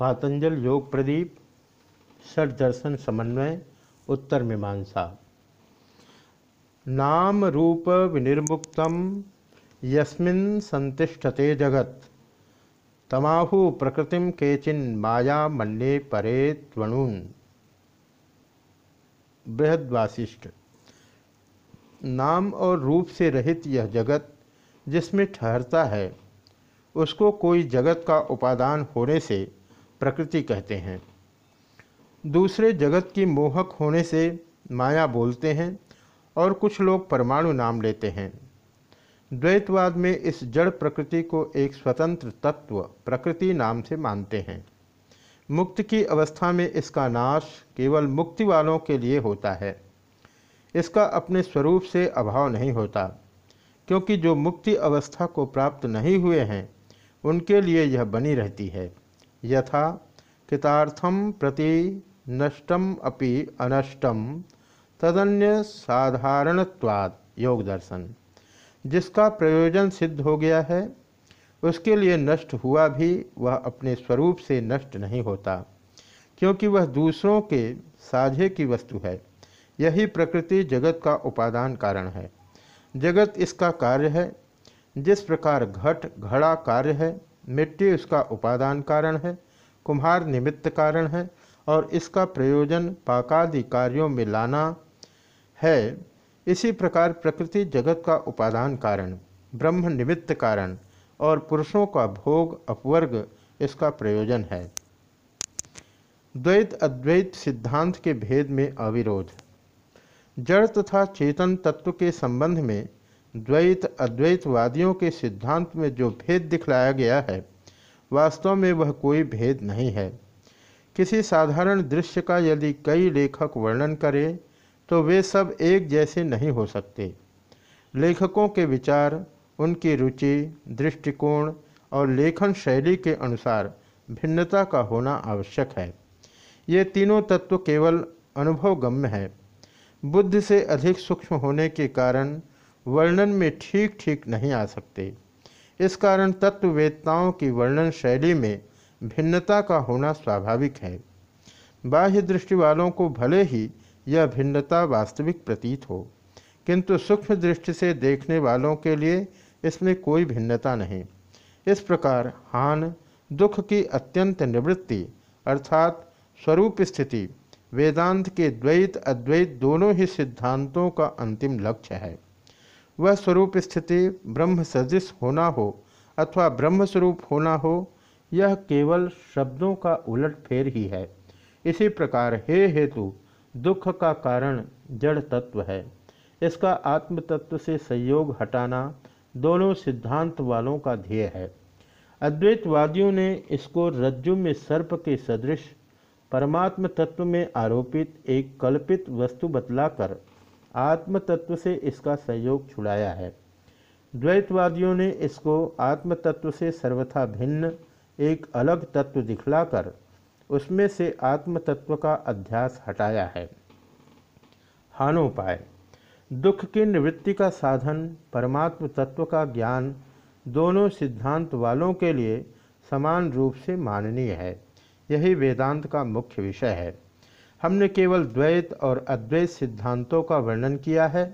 पातंजल योग प्रदीप, षट दर्शन समन्वय, उत्तर मीमांसा। नाम रूप विनिर्मुक्त यस्मिन् संतिष्ठते जगत। तमाहु प्रकृतिम केचिन माया मन्ये परे त्वणुन। बृहदवासिष्ठ, नाम और रूप से रहित यह जगत, जिसमें ठहरता है, उसको कोई जगत का उपादान होने से प्रकृति कहते हैं। दूसरे जगत की मोहक होने से माया बोलते हैं और कुछ लोग परमाणु नाम लेते हैं। द्वैतवाद में इस जड़ प्रकृति को एक स्वतंत्र तत्व, प्रकृति नाम से मानते हैं। मुक्त की अवस्था में इसका नाश केवल मुक्ति वालों के लिए होता है। इसका अपने स्वरूप से अभाव नहीं होता, क्योंकि जो मुक्ति अवस्था को प्राप्त नहीं हुए हैं, उनके लिए यह बनी रहती है। यथा कृतार्थम प्रति नष्टम अपि अनष्टम। तदन्य साधारणत्वाद योग दर्शन जिसका प्रयोजन सिद्ध हो गया है, उसके लिए नष्ट हुआ भी वह अपने स्वरूप से नष्ट नहीं होता, क्योंकि वह दूसरों के साझे की वस्तु है। यही प्रकृति जगत का उपादान कारण है। जगत इसका कार्य है। जिस प्रकार घट घड़ा कार्य है मिट्टी उसका उपादान कारण है, कुम्हार निमित्त कारण है, और इसका प्रयोजन पाकादि कार्यों में लाना है। इसी प्रकार प्रकृति जगत का उपादान कारण, ब्रह्म निमित्त कारण, और पुरुषों का भोग अपवर्ग इसका प्रयोजन है। द्वैत अद्वैत सिद्धांत के भेद में अविरोध। जड़ तथा चेतन तत्व के संबंध में द्वैत, अद्वैतवादियों के सिद्धांत में जो भेद दिखलाया गया है, वास्तव में वह कोई भेद नहीं है। किसी साधारण दृश्य का यदि कई लेखक वर्णन करें तो वे सब एक जैसे नहीं हो सकते। लेखकों के विचार, उनकी रुचि, दृष्टिकोण और लेखन शैली के अनुसार भिन्नता का होना आवश्यक है। ये तीनों तत्व केवल अनुभवगम्य है। बुद्ध से अधिक सूक्ष्म होने के कारण वर्णन में ठीक ठीक नहीं आ सकते। इस कारण तत्ववेदताओं की वर्णन शैली में भिन्नता का होना स्वाभाविक है। बाह्य दृष्टि वालों को भले ही यह भिन्नता वास्तविक प्रतीत हो, किंतु सूक्ष्म दृष्टि से देखने वालों के लिए इसमें कोई भिन्नता नहीं। इस प्रकार हान, दुख की अत्यंत निवृत्ति अर्थात स्वरूप स्थिति, वेदांत के द्वैत अद्वैत दोनों ही सिद्धांतों का अंतिम लक्ष्य है। वह स्वरूप स्थिति ब्रह्म सदृश होना हो अथवा ब्रह्म स्वरूप होना हो, यह केवल शब्दों का उलट फेर ही है। इसी प्रकार हे हेतु, दुख का कारण जड़ तत्व है। इसका आत्म तत्व से संयोग हटाना दोनों सिद्धांत वालों का ध्येय है। अद्वैतवादियों ने इसको रज्जु में सर्प के सदृश परमात्म तत्व में आरोपित एक कल्पित वस्तु बतलाकर आत्म तत्व से इसका सहयोग छुड़ाया है। द्वैतवादियों ने इसको आत्म तत्व से सर्वथा भिन्न, एक अलग तत्व दिखलाकर उसमें से आत्म तत्व का अध्यास हटाया है। हानोपाय। दुख की निवृत्ति का साधन, परमात्म तत्व का ज्ञान दोनों सिद्धांत वालों के लिए समान रूप से माननीय है। यही वेदांत का मुख्य विषय है। हमने केवल द्वैत और अद्वैत सिद्धांतों का वर्णन किया है।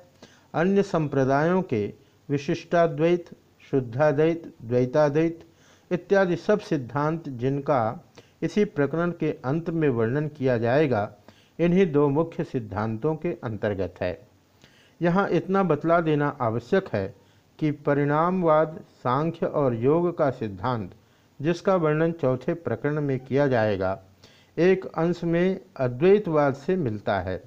अन्य संप्रदायों के विशिष्टाद्वैत, शुद्धाद्वैत, द्वैताद्वैत इत्यादि सब सिद्धांत जिनका इसी प्रकरण के अंत में वर्णन किया जाएगा, इन्हीं दो मुख्य सिद्धांतों के अंतर्गत है। यहाँ इतना बतला देना आवश्यक है कि परिणामवाद, सांख्य और योग का सिद्धांत, जिसका वर्णन चौथे प्रकरण में किया जाएगा एक अंश में अद्वैतवाद से मिलता है।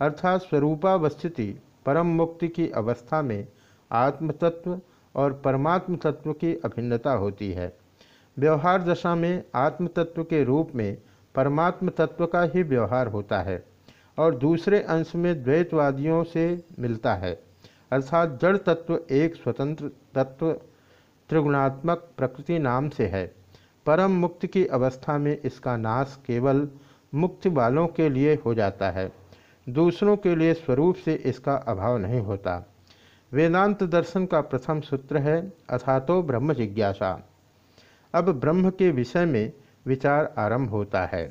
अर्थात स्वरूपावस्थिति परम मुक्ति की अवस्था में आत्मतत्व और परमात्म तत्व की अभिन्नता होती है। व्यवहार दशा में आत्म तत्व के रूप में परमात्म तत्व का ही व्यवहार होता है और दूसरे अंश में द्वैतवादियों से मिलता है। अर्थात जड़ तत्व एक स्वतंत्र तत्व त्रिगुणात्मक प्रकृति नाम से है। परम मुक्ति की अवस्था में इसका नाश केवल मुक्ति वालों के लिए हो जाता है, दूसरों के लिए स्वरूप से इसका अभाव नहीं होता। वेदांत दर्शन का प्रथम सूत्र है, अथातो ब्रह्म जिज्ञासा। अब ब्रह्म के विषय में विचार आरंभ होता है।